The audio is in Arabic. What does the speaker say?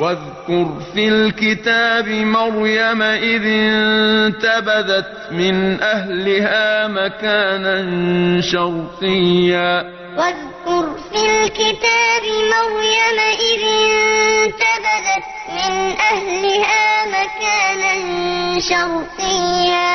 واذكر في الكتاب مريم إذ انتبذت من أهلها مكانا شرقيا. واذكر في الكتاب مريم إذ انتبذت من أهلها مكانا شرقيا.